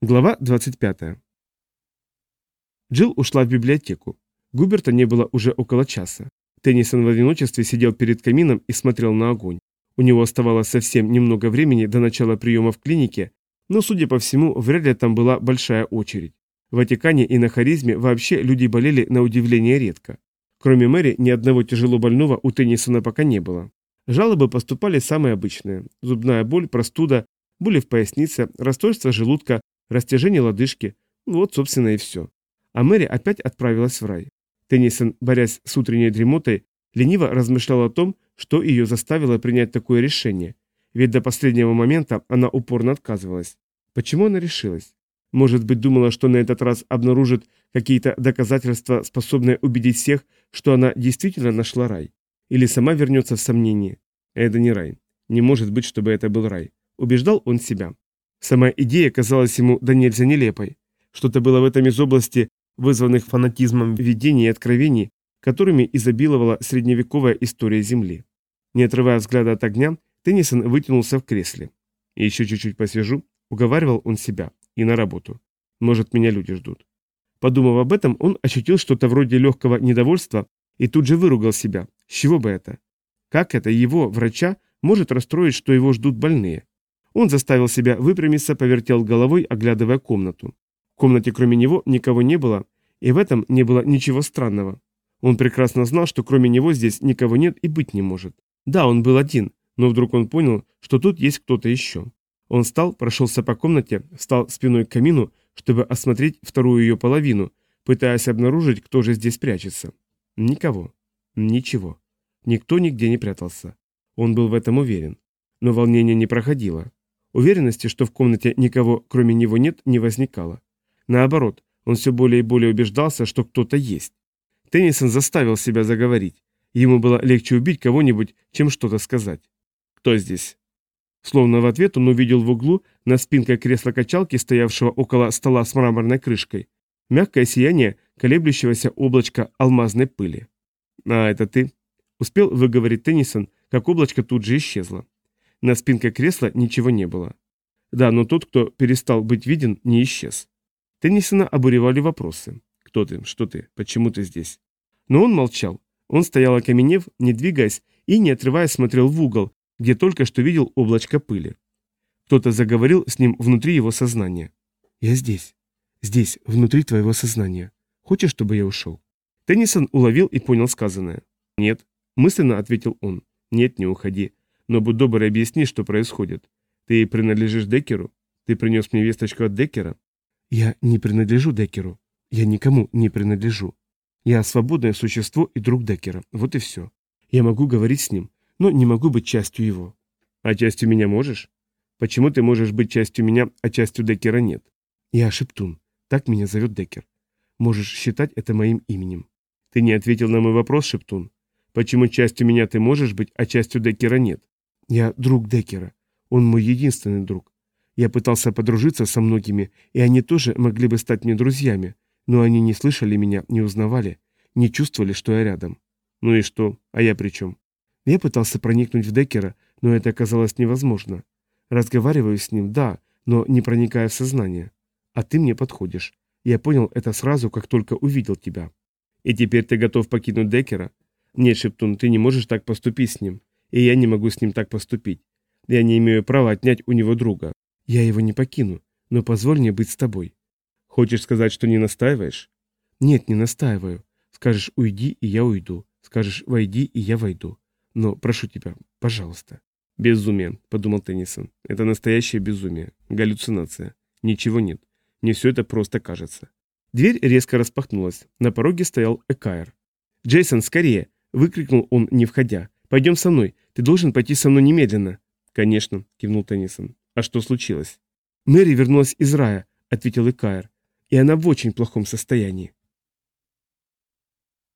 Глава 25. Джилл ушла в библиотеку. Губерта не было уже около часа. Теннисон в одиночестве сидел перед камином и смотрел на огонь. У него оставалось совсем немного времени до начала приема в клинике, но, судя по всему, вряд ли там была большая очередь. В Ватикане и на Харизме вообще люди болели на удивление редко. Кроме Мэри, ни одного тяжело больного у Теннисона пока не было. Жалобы поступали самые обычные. Зубная боль, простуда, боли в пояснице, расстройство желудка, растяжение лодыжки. Вот, собственно, и все. А Мэри опять отправилась в рай. Теннисон, борясь с утренней дремотой, лениво размышлял о том, что ее заставило принять такое решение. Ведь до последнего момента она упорно отказывалась. Почему она решилась? Может быть, думала, что на этот раз обнаружит какие-то доказательства, способные убедить всех, что она действительно нашла рай. Или сама вернется в сомнение. Это не рай. Не может быть, чтобы это был рай. Убеждал он себя. Сама идея казалась ему да нельзя нелепой. Что-то было в этом из области, вызванных фанатизмом видений и откровений, которыми изобиловала средневековая история Земли. Не отрывая взгляда от огня, Теннисон вытянулся в кресле. И еще чуть-чуть посижу, уговаривал он себя, и на работу. Может, меня люди ждут. Подумав об этом, он ощутил что-то вроде легкого недовольства и тут же выругал себя. С чего бы это? Как это его, врача, может расстроить, что его ждут больные? Он заставил себя выпрямиться, повертел головой, оглядывая комнату. В комнате кроме него никого не было, и в этом не было ничего странного. Он прекрасно знал, что кроме него здесь никого нет и быть не может. Да, он был один, но вдруг он понял, что тут есть кто-то еще. Он встал, прошелся по комнате, встал спиной к камину, чтобы осмотреть вторую ее половину, пытаясь обнаружить, кто же здесь прячется. Никого. Ничего. Никто нигде не прятался. Он был в этом уверен. Но волнение не проходило. Уверенности, что в комнате никого, кроме него, нет, не возникало. Наоборот, он все более и более убеждался, что кто-то есть. Теннисон заставил себя заговорить. Ему было легче убить кого-нибудь, чем что-то сказать. «Кто здесь?» Словно в ответ он увидел в углу, на спинке кресла-качалки, стоявшего около стола с мраморной крышкой, мягкое сияние колеблющегося облачка алмазной пыли. «А, это ты?» Успел выговорить Теннисон, как облачко тут же исчезло. На спинке кресла ничего не было. Да, но тот, кто перестал быть виден, не исчез. Теннисона обуревали вопросы. «Кто ты? Что ты? Почему ты здесь?» Но он молчал. Он стоял окаменев, не двигаясь, и, не отрываясь, смотрел в угол, где только что видел облачко пыли. Кто-то заговорил с ним внутри его сознания. «Я здесь. Здесь, внутри твоего сознания. Хочешь, чтобы я ушел?» Теннисон уловил и понял сказанное. «Нет», — мысленно ответил он. «Нет, не уходи. Но будь добр и объясни, что происходит. Ты принадлежишь Деккеру? Ты принес мне весточку от Деккера?» «Я не принадлежу Деккеру. Я никому не принадлежу. Я свободное существо и друг Деккера. Вот и все. Я могу говорить с ним, но не могу быть частью его». «А частью меня можешь? Почему ты можешь быть частью меня, а частью Деккера нет?» «Я Шептун. Так меня зовет Деккер. Можешь считать это моим именем». «Ты не ответил на мой вопрос, Шептун. Почему частью меня ты можешь быть, а частью Деккера нет?» «Я друг Деккера. Он мой единственный друг. Я пытался подружиться со многими, и они тоже могли бы стать мне друзьями, но они не слышали меня, не узнавали, не чувствовали, что я рядом. Ну и что? А я при чем? Я пытался проникнуть в Деккера, но это оказалось невозможно. Разговариваю с ним, да, но не проникая в сознание. А ты мне подходишь. Я понял это сразу, как только увидел тебя. И теперь ты готов покинуть Деккера? Нет, Шептун, ты не можешь так поступить с ним. И я не могу с ним так поступить. Я не имею права отнять у него друга. Я его не покину, но позволь мне быть с тобой. Хочешь сказать, что не настаиваешь? Нет, не настаиваю. Скажешь «уйди», и я уйду. Скажешь «войди», и я войду. Но прошу тебя, пожалуйста. Безумие, подумал Теннисон. Это настоящее безумие. Галлюцинация. Ничего нет. Мне все это просто кажется. Дверь резко распахнулась. На пороге стоял Экаер. «Джейсон, скорее!» – выкрикнул он, не входя. «Пойдем со мной. Ты должен пойти со мной немедленно». «Конечно», – кивнул Теннисон. «А что случилось?» «Мэри вернулась из рая», – ответил Экаер. «И она в очень плохом состоянии».